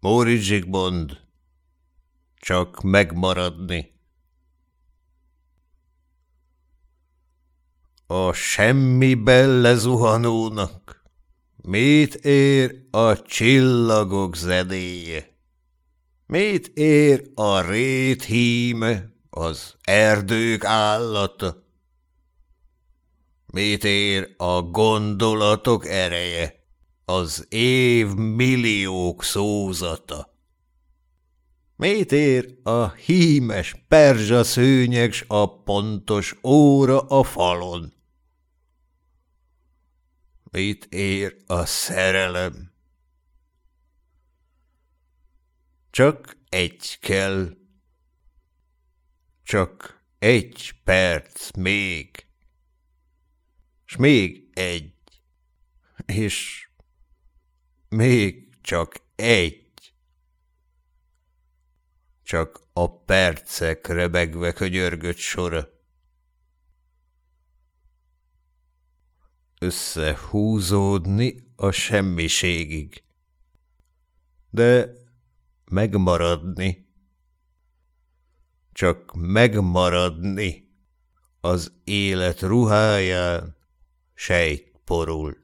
Móri Zsigmond, csak megmaradni. A semmibe lezuhanónak mit ér a csillagok zenéje? Mit ér a rét az erdők állata? Mit ér a gondolatok ereje, az év milliók szózata? Mit ér a hímes perzsa szőnyeg s a pontos óra a falon? Mit ér a szerelem? Csak egy kell. Csak egy perc még. S még egy. És még csak egy. Csak a percek rebegve könyörgött sora. Összehúzódni a semmiségig. De megmaradni. Csak megmaradni az élet ruháján sejtporul.